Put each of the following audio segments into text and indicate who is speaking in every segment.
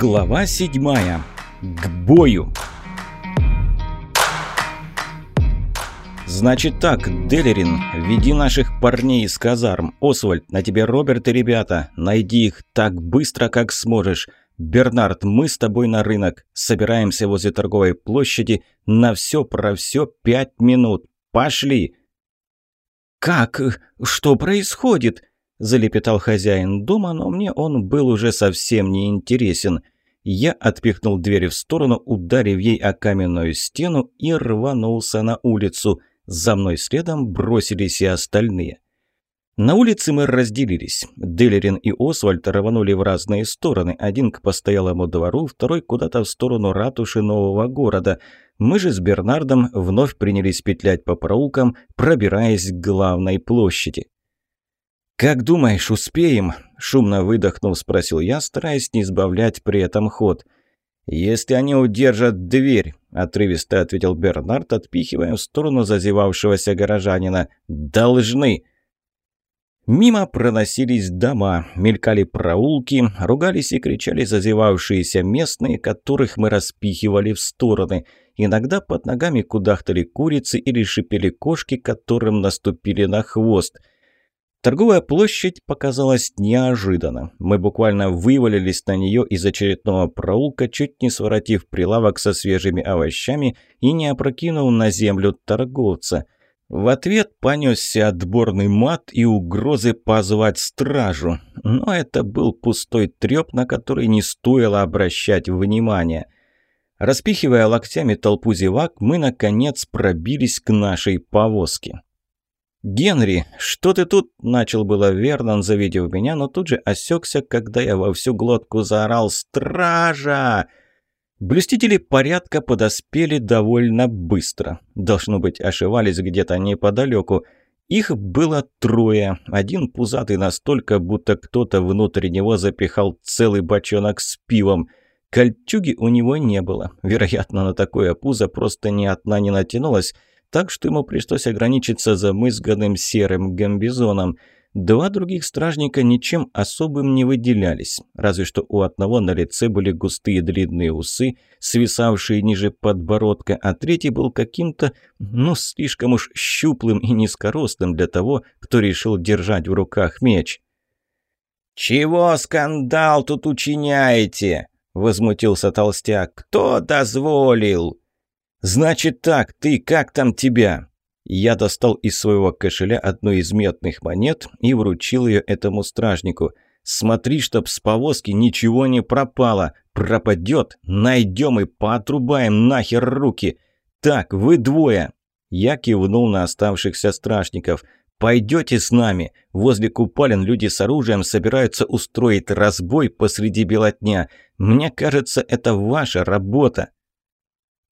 Speaker 1: Глава седьмая. К бою. «Значит так, Делерин, веди наших парней из казарм. Освальд, на тебе Роберт и ребята. Найди их так быстро, как сможешь. Бернард, мы с тобой на рынок. Собираемся возле торговой площади. На все про все пять минут. Пошли!»
Speaker 2: «Как? Что происходит?» – залепетал хозяин дома, но мне он был уже совсем не интересен. Я отпихнул дверь в сторону, ударив ей о каменную стену и рванулся на улицу. За мной следом бросились и остальные. На улице мы разделились. Делерин и Освальд рванули в разные стороны. Один к постоялому двору, второй куда-то в сторону ратуши нового города. Мы же с Бернардом вновь принялись петлять по проулкам, пробираясь к главной площади. «Как думаешь, успеем?» – шумно выдохнув, спросил я, стараясь не избавлять при этом ход. «Если они удержат дверь», – отрывисто ответил Бернард, отпихивая в сторону зазевавшегося горожанина. «Должны!» Мимо проносились дома, мелькали проулки, ругались и кричали зазевавшиеся местные, которых мы распихивали в стороны. Иногда под ногами кудахтали курицы или шипели кошки, которым наступили на хвост – Торговая площадь показалась неожиданно. Мы буквально вывалились на нее из очередного проулка, чуть не своротив прилавок со свежими овощами и не опрокинув на землю торговца. В ответ понесся отборный мат и угрозы позвать стражу. Но это был пустой треп, на который не стоило обращать внимания. Распихивая локтями толпу зевак, мы, наконец, пробились к нашей повозке. «Генри, что ты тут?» – начал было Вернон, завидев меня, но тут же осекся, когда я во всю глотку заорал «Стража!». Блюстители порядка подоспели довольно быстро. Должно быть, ошивались где-то неподалеку. Их было трое. Один пузатый настолько, будто кто-то внутрь него запихал целый бочонок с пивом. Кольчуги у него не было. Вероятно, на такое пузо просто ни одна не натянулась – так что ему пришлось ограничиться замызганным серым гамбизоном. Два других стражника ничем особым не выделялись, разве что у одного на лице были густые длинные усы, свисавшие ниже подбородка, а третий был каким-то, ну, слишком уж щуплым и низкорослым для того, кто решил держать в руках меч. «Чего скандал тут учиняете?» – возмутился толстяк. «Кто дозволил?» «Значит так, ты как там тебя?» Я достал из своего кошеля одну из медных монет и вручил ее этому стражнику. «Смотри, чтоб с повозки ничего не пропало. Пропадет, найдем и поотрубаем нахер руки. Так, вы двое!» Я кивнул на оставшихся стражников. «Пойдете с нами? Возле купалин люди с оружием собираются устроить разбой посреди бела дня. Мне кажется, это ваша работа».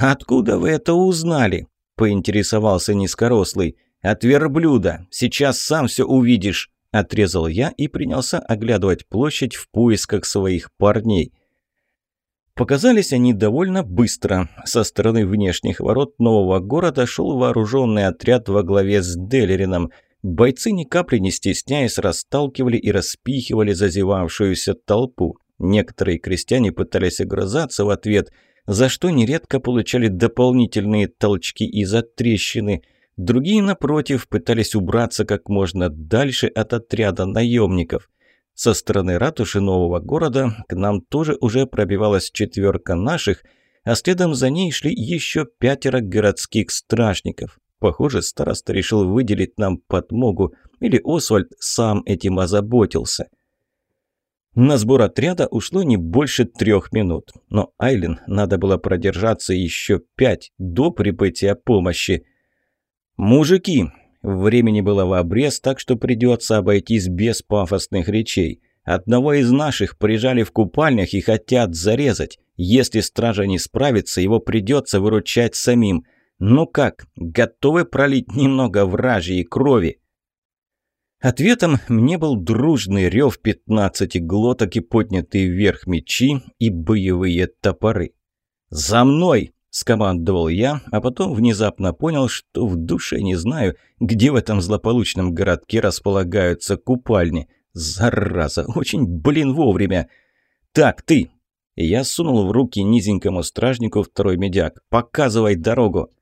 Speaker 2: «Откуда вы это узнали?» – поинтересовался низкорослый. «От верблюда. Сейчас сам все увидишь», – отрезал я и принялся оглядывать площадь в поисках своих парней. Показались они довольно быстро. Со стороны внешних ворот нового города шел вооруженный отряд во главе с Делерином. Бойцы ни капли не стесняясь расталкивали и распихивали зазевавшуюся толпу. Некоторые крестьяне пытались огрызаться в ответ – за что нередко получали дополнительные толчки из-за трещины. Другие, напротив, пытались убраться как можно дальше от отряда наемников. Со стороны ратуши нового города к нам тоже уже пробивалась четверка наших, а следом за ней шли еще пятеро городских стражников. Похоже, староста решил выделить нам подмогу, или Освальд сам этим озаботился. На сбор отряда ушло не больше трех минут, но Айлен надо было продержаться еще пять до прибытия помощи. «Мужики!» Времени было в обрез, так что придется обойтись без пафосных речей. Одного из наших прижали в купальнях и хотят зарезать. Если стража не справится, его придется выручать самим. Ну как, готовы пролить немного вражьей крови?» Ответом мне был дружный рев пятнадцати глоток и поднятые вверх мечи и боевые топоры. «За мной!» – скомандовал я, а потом внезапно понял, что в душе не знаю, где в этом злополучном городке располагаются купальни. Зараза, очень, блин, вовремя. «Так, ты!»
Speaker 1: Я сунул в руки низенькому стражнику второй медяк. «Показывай дорогу!»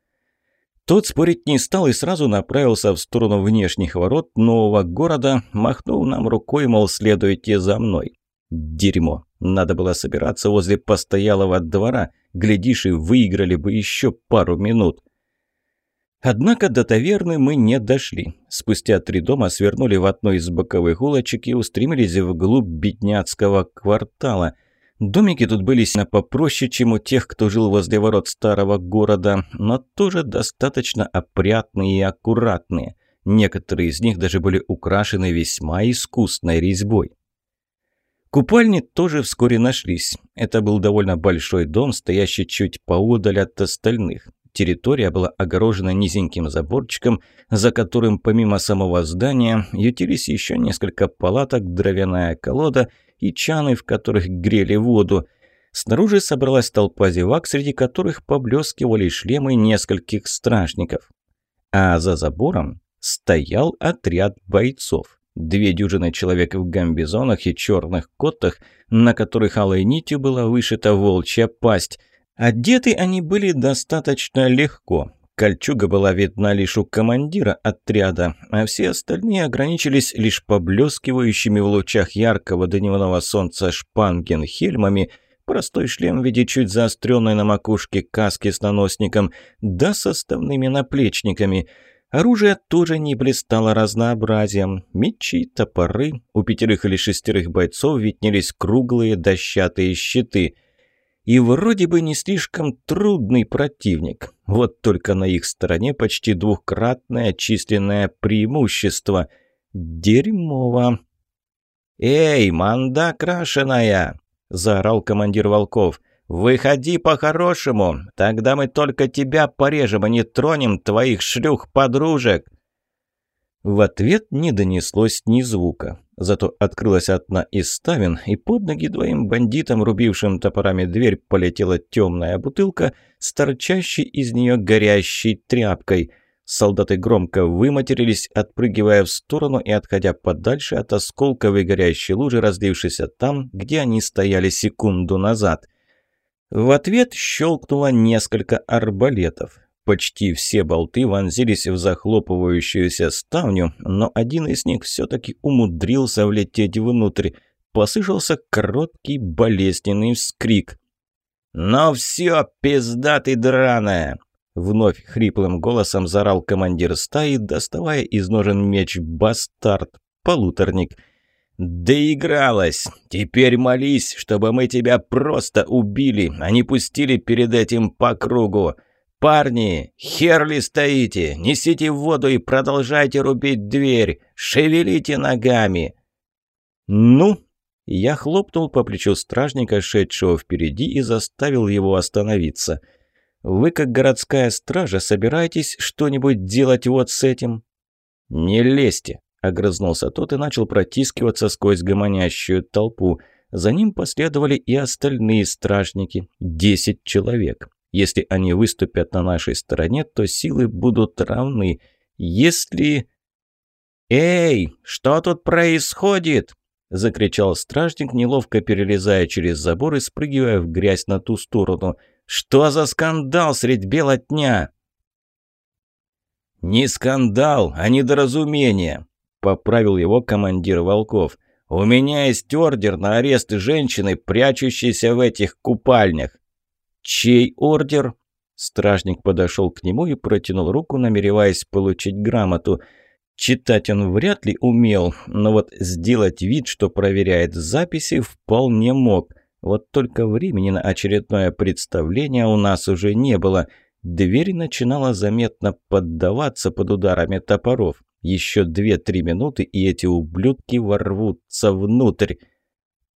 Speaker 1: Тот спорить не стал и сразу направился в сторону внешних ворот нового города, махнул нам рукой, мол, следуйте за мной. Дерьмо. Надо было собираться возле постоялого двора. Глядишь, и выиграли бы еще пару минут. Однако до таверны мы не дошли. Спустя три дома свернули в одну из боковых улочек и устремились вглубь бедняцкого квартала – Домики тут были сильно попроще, чем у тех, кто жил возле ворот старого города, но тоже достаточно опрятные и аккуратные. Некоторые из них даже были украшены весьма искусной резьбой. Купальни тоже вскоре нашлись. Это был довольно большой дом, стоящий чуть поодаль от остальных. Территория была огорожена низеньким заборчиком, за которым помимо самого здания ютились еще несколько палаток, дровяная колода – и чаны, в которых грели воду. Снаружи собралась толпа зевак, среди которых поблескивали шлемы нескольких стражников. А за забором стоял отряд бойцов. Две дюжины человек в гамбизонах и черных котах, на которых алой нитью была вышита волчья пасть. Одеты они были достаточно легко. Кольчуга была видна лишь у командира отряда, а все остальные ограничились лишь поблескивающими в лучах яркого дневного солнца шпангенхельмами, простой шлем в виде чуть заостренной на макушке каски с наносником, да составными наплечниками. Оружие тоже не блистало разнообразием. Мечи, топоры, у пятерых или шестерых бойцов виднелись круглые дощатые щиты – и вроде бы не слишком трудный противник. Вот только на их стороне почти двухкратное численное преимущество. Дерьмово. «Эй, манда крашеная!» – заорал командир волков. «Выходи по-хорошему, тогда мы только тебя порежем и не тронем твоих шлюх-подружек!» В ответ не донеслось ни звука. Зато открылась одна из ставен, и под ноги двоим бандитам, рубившим топорами дверь, полетела темная бутылка с торчащей из нее горящей тряпкой. Солдаты громко выматерились, отпрыгивая в сторону и отходя подальше от осколковой горящей лужи, разлившейся там, где они стояли секунду назад. В ответ щелкнуло несколько арбалетов. Почти все болты вонзились в захлопывающуюся ставню, но один из них все-таки умудрился влететь внутрь. Послышался короткий болезненный вскрик. «Но все, пизда ты драная!» Вновь хриплым голосом зарал командир стаи, доставая из ножен меч «Бастард», полуторник. «Доигралась! Теперь молись, чтобы мы тебя просто убили, а не пустили перед этим по кругу!» «Парни, хер ли стоите? Несите в воду и продолжайте рубить дверь! Шевелите ногами!» «Ну?» Я хлопнул по плечу стражника, шедшего впереди, и заставил его остановиться. «Вы, как городская стража, собираетесь что-нибудь делать вот с этим?» «Не лезьте!» — огрызнулся тот и начал протискиваться сквозь гомонящую толпу. За ним последовали и остальные стражники — десять человек. Если они выступят на нашей стороне, то силы будут равны. Если... «Эй, что тут происходит?» – закричал стражник, неловко перелезая через забор и спрыгивая в грязь на ту сторону. «Что за скандал средь бела дня?» «Не скандал, а недоразумение», – поправил его командир Волков. «У меня есть ордер на арест женщины, прячущейся в этих купальнях». «Чей ордер?» Стражник подошел к нему и протянул руку, намереваясь получить грамоту. Читать он вряд ли умел, но вот сделать вид, что проверяет записи, вполне мог. Вот только времени на очередное представление у нас уже не было. Дверь начинала заметно поддаваться под ударами топоров. Еще две-три минуты, и эти ублюдки ворвутся внутрь.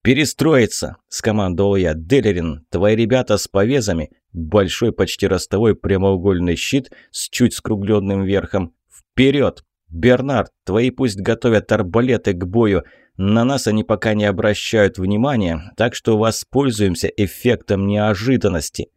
Speaker 1: «Перестроиться!» – скомандовал я. «Делерин, твои ребята с повезами, большой почти ростовой прямоугольный щит с чуть скругленным верхом. Вперед! Бернард, твои пусть готовят арбалеты к бою. На нас они пока не обращают внимания, так что воспользуемся эффектом неожиданности».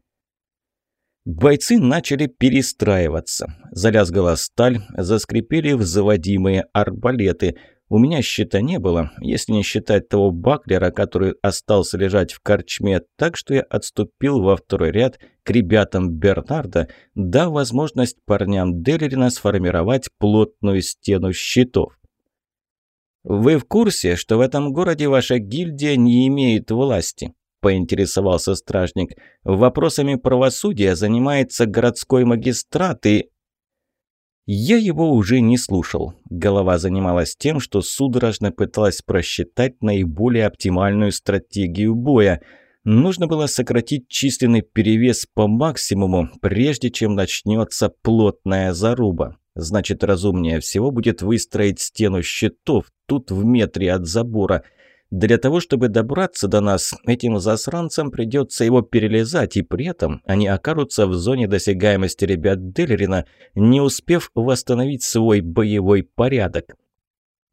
Speaker 1: Бойцы начали перестраиваться. Залязгала сталь, заскрипели взводимые арбалеты – У меня щита не было, если не считать того баклера, который остался лежать в корчме, так что я отступил во второй ряд к ребятам Бернарда, дав возможность парням Делерина сформировать плотную стену щитов. «Вы в курсе, что в этом городе ваша гильдия не имеет власти?» – поинтересовался стражник. «Вопросами правосудия занимается городской магистрат и...» Я его уже не слушал. Голова занималась тем, что судорожно пыталась просчитать наиболее оптимальную стратегию боя. Нужно было сократить численный перевес по максимуму, прежде чем начнется плотная заруба. Значит, разумнее всего будет выстроить стену щитов тут в метре от забора – для того, чтобы добраться до нас, этим засранцам придется его перелезать, и при этом они окажутся в зоне досягаемости ребят Делерина, не успев восстановить свой боевой порядок.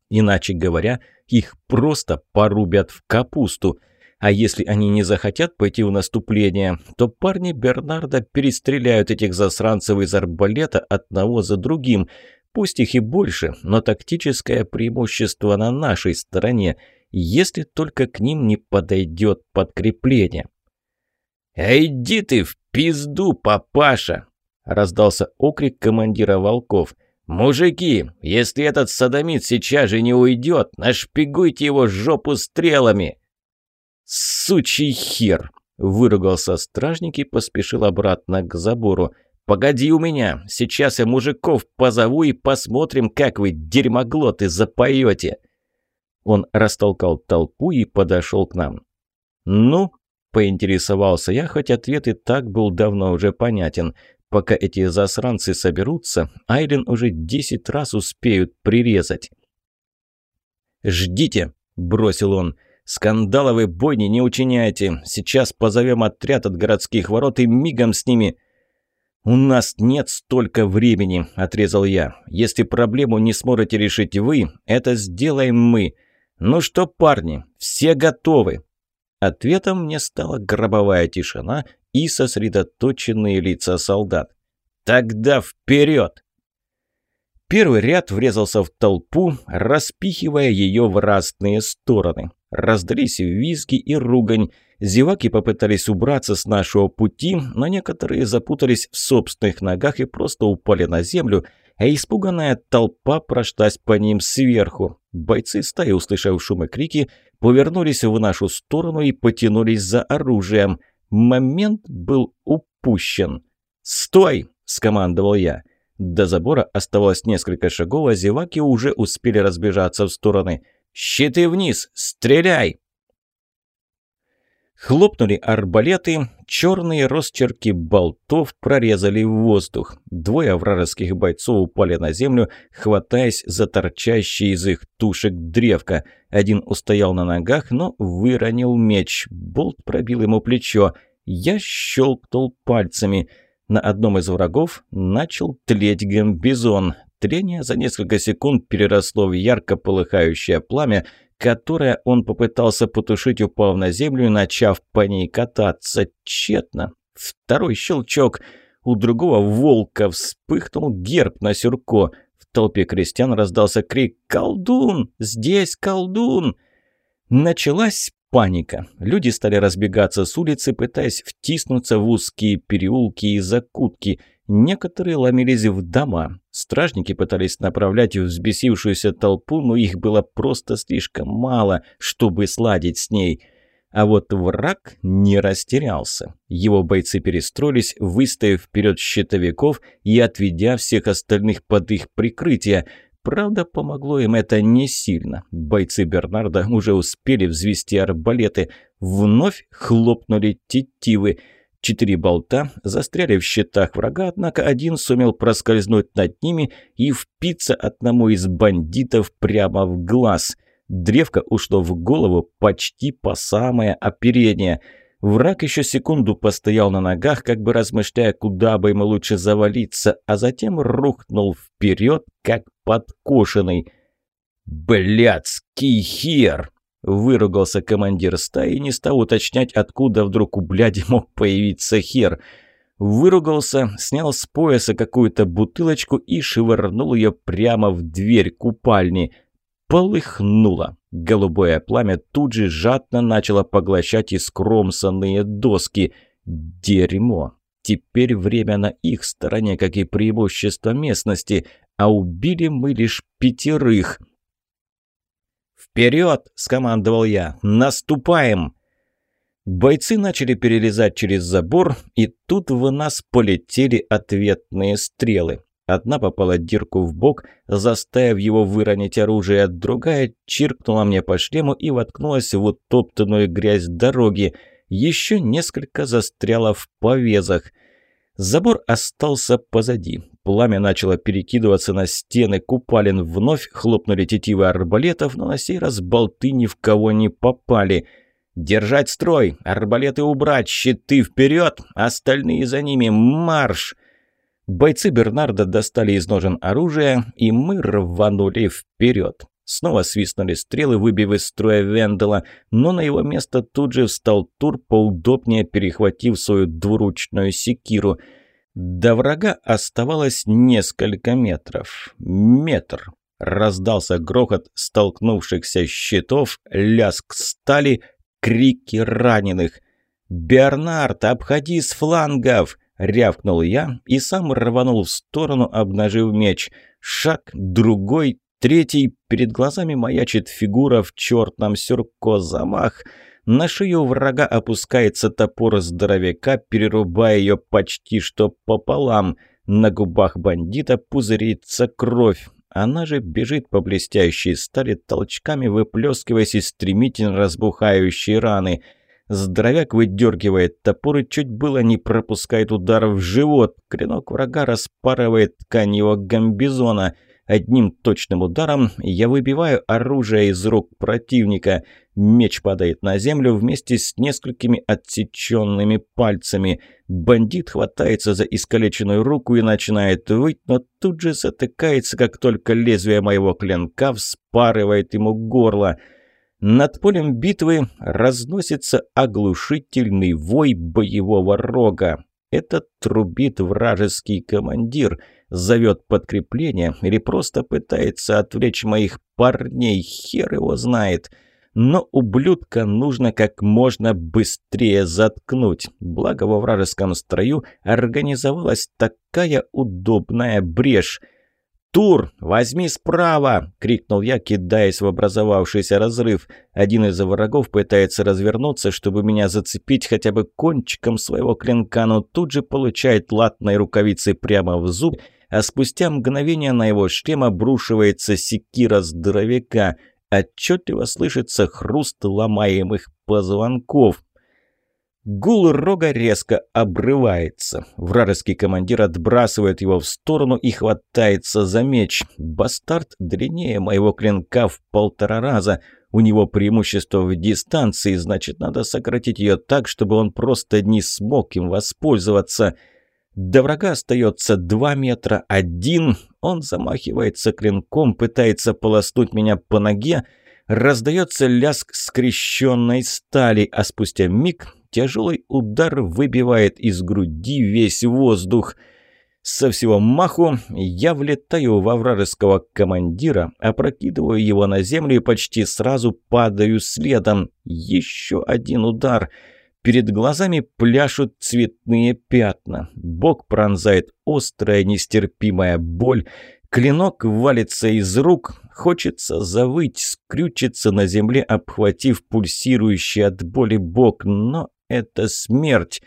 Speaker 1: Иначе говоря, их просто порубят в капусту. А если они не захотят пойти в наступление, то парни Бернарда перестреляют этих засранцев из арбалета одного за другим. Пусть их и больше, но тактическое преимущество на нашей стороне – если только к ним не подойдет подкрепление. «Иди ты в пизду, папаша!» – раздался окрик командира волков. «Мужики, если этот садомит сейчас же не уйдет, нашпигуйте его жопу стрелами!» «Сучий хер!» – выругался стражник и поспешил обратно к забору. «Погоди у меня, сейчас я мужиков позову и посмотрим, как вы, дерьмоглоты, запоете!» Он растолкал толпу и подошел к нам. «Ну?» – поинтересовался я, хоть ответ и так был давно уже понятен. Пока эти засранцы соберутся, Айрин уже десять раз успеют прирезать. «Ждите!» – бросил он. «Скандаловой бойни не учиняйте. Сейчас позовем отряд от городских ворот и мигом с ними...» «У нас нет столько времени», – отрезал я. «Если проблему не сможете решить вы, это сделаем мы. «Ну что, парни, все готовы?» Ответом мне стала гробовая тишина и сосредоточенные лица солдат. «Тогда вперед!» Первый ряд врезался в толпу, распихивая ее в разные стороны. Раздались визги и ругань. Зеваки попытались убраться с нашего пути, но некоторые запутались в собственных ногах и просто упали на землю, а испуганная толпа прошлась по ним сверху. Бойцы стаи, услышав шум и крики, повернулись в нашу сторону и потянулись за оружием. Момент был упущен. «Стой!» – скомандовал я. До забора оставалось несколько шагов, а зеваки уже успели разбежаться в стороны. «Щиты вниз! Стреляй!» Хлопнули арбалеты, черные росчерки болтов прорезали воздух. Двое вражеских бойцов упали на землю, хватаясь за торчащие из их тушек древко. Один устоял на ногах, но выронил меч. Болт пробил ему плечо. Я щелкнул пальцами. На одном из врагов начал тлеть гамбизон. Трение за несколько секунд переросло в ярко полыхающее пламя, которое он попытался потушить, упав на землю начав по ней кататься. Тщетно. Второй щелчок. У другого волка вспыхнул герб на сюрко. В толпе крестьян раздался крик «Колдун! Здесь колдун!» Началась паника. Люди стали разбегаться с улицы, пытаясь втиснуться в узкие переулки и закутки – Некоторые ломились в дома. Стражники пытались направлять взбесившуюся толпу, но их было просто слишком мало, чтобы сладить с ней. А вот враг не растерялся. Его бойцы перестроились, выставив вперед щитовиков и отведя всех остальных под их прикрытие. Правда, помогло им это не сильно. Бойцы Бернарда уже успели взвести арбалеты. Вновь хлопнули тетивы – Четыре болта застряли в щитах врага, однако один сумел проскользнуть над ними и впиться одному из бандитов прямо в глаз. Древко ушло в голову почти по самое оперение. Враг еще секунду постоял на ногах, как бы размышляя, куда бы ему лучше завалиться, а затем рухнул вперед, как подкошенный. «Блядский хер!» Выругался командир стаи не стал уточнять, откуда вдруг у бляди мог появиться хер. Выругался, снял с пояса какую-то бутылочку и швырнул ее прямо в дверь купальни. полыхнуло. Голубое пламя тут же жадно начало поглощать искромсанные доски. Дерьмо. Теперь время на их стороне, как и преимущество местности, а убили мы лишь пятерых. «Вперед!» – скомандовал я. «Наступаем!» Бойцы начали перелезать через забор, и тут в нас полетели ответные стрелы. Одна попала Дирку в бок, заставив его выронить оружие, другая чиркнула мне по шлему и воткнулась в утоптанную грязь дороги. Еще несколько застряло в повезах. Забор остался позади. Пламя начало перекидываться на стены купалин. Вновь хлопнули тетивы арбалетов, но на сей раз болты ни в кого не попали. «Держать строй! Арбалеты убрать! Щиты вперед! Остальные за ними! Марш!» Бойцы Бернарда достали из ножен оружие, и мы рванули вперед. Снова свистнули стрелы, выбив из строя Вендела, но на его место тут же встал Тур, поудобнее перехватив свою двуручную секиру. До врага оставалось несколько метров. Метр. Раздался грохот столкнувшихся щитов, лязг стали, крики раненых. «Бернард, обходи с флангов!» Рявкнул я и сам рванул в сторону, обнажив меч. Шаг, другой, третий. Перед глазами маячит фигура в черном сюрко. На шею врага опускается топор здоровяка, перерубая ее почти что пополам. На губах бандита пузырится кровь. Она же бежит по блестящей стали толчками, выплескиваясь из стремительно разбухающей раны – Здоровяк выдергивает топор и чуть было не пропускает удар в живот. Клинок врага распарывает ткань его гамбизона. Одним точным ударом я выбиваю оружие из рук противника. Меч падает на землю вместе с несколькими отсеченными пальцами. Бандит хватается за искалеченную руку и начинает выть, но тут же затыкается, как только лезвие моего клинка вспарывает ему горло. Над полем битвы разносится оглушительный вой боевого рога. Это трубит вражеский командир, зовет подкрепление или просто пытается отвлечь моих парней, хер его знает. Но ублюдка нужно как можно быстрее заткнуть. Благо во вражеском строю организовалась такая удобная брешь – «Тур, возьми справа!» – крикнул я, кидаясь в образовавшийся разрыв. Один из врагов пытается развернуться, чтобы меня зацепить хотя бы кончиком своего клинка, но тут же получает латной рукавицей прямо в зуб, а спустя мгновение на его шлем обрушивается секира здоровяка. Отчетливо слышится хруст ломаемых позвонков. Гул рога резко обрывается. Вражеский командир отбрасывает его в сторону и хватается за меч. Бастард длиннее моего клинка в полтора раза. У него преимущество в дистанции, значит, надо сократить ее так, чтобы он просто не смог им воспользоваться. До врага остается два метра один. Он замахивается клинком, пытается полоснуть меня по ноге. Раздается лязг скрещенной стали, а спустя миг Тяжелый удар выбивает из груди весь воздух. Со всего маху я влетаю во вражеского командира, опрокидываю его на землю и почти сразу падаю следом. Еще один удар. Перед глазами пляшут цветные пятна. Бок пронзает острая нестерпимая боль. Клинок валится из рук, хочется завыть, скрючиться на земле, обхватив пульсирующий от боли бок, но это смерть.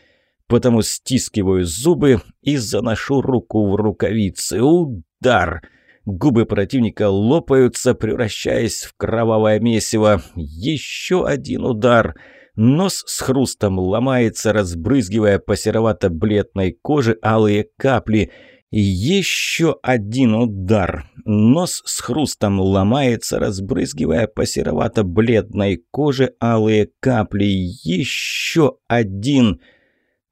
Speaker 1: Потому стискиваю зубы и заношу руку в рукавицы. Удар! Губы противника лопаются, превращаясь в кровавое месиво. Еще один удар. Нос с хрустом ломается, разбрызгивая по серовато-бледной коже алые капли – еще один удар. Нос с хрустом ломается, разбрызгивая по серовато-бледной коже алые капли. Еще один.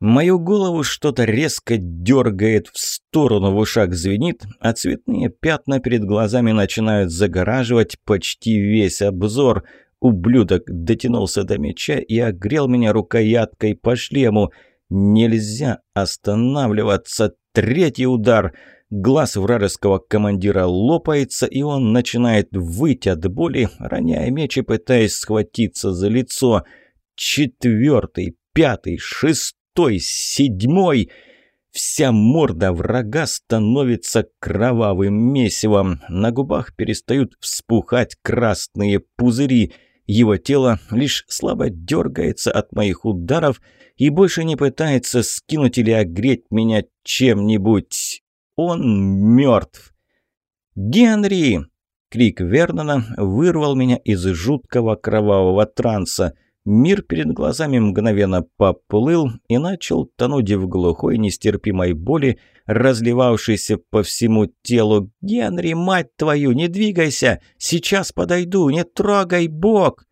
Speaker 1: Мою голову что-то резко дергает в сторону, в ушах звенит, а цветные пятна перед глазами начинают загораживать почти весь обзор. Ублюдок дотянулся до меча и огрел меня рукояткой по шлему. Нельзя останавливаться. Третий удар. глаз вражеского командира лопается, и он начинает выть от боли, роняя меч и пытаясь схватиться за лицо. Четвертый, пятый, шестой, седьмой... Вся морда врага становится кровавым месивом. На губах перестают вспухать красные пузыри. Его тело лишь слабо дергается от моих ударов и больше не пытается скинуть или огреть меня чем-нибудь. Он мертв. «Генри!» Крик Вернона вырвал меня из жуткого кровавого транса – Мир перед глазами мгновенно поплыл и начал тонуть в глухой нестерпимой боли, разливавшейся по всему телу. «Генри, мать твою, не двигайся! Сейчас подойду, не трогай бок!»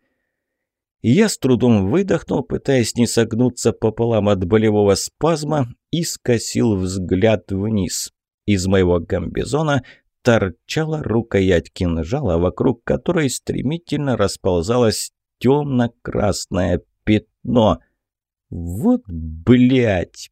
Speaker 1: Я с трудом выдохнул, пытаясь не согнуться пополам от болевого спазма, и скосил взгляд вниз. Из моего гамбизона торчала рукоять кинжала, вокруг которой стремительно расползалась темно-красное пятно. Вот, блядь,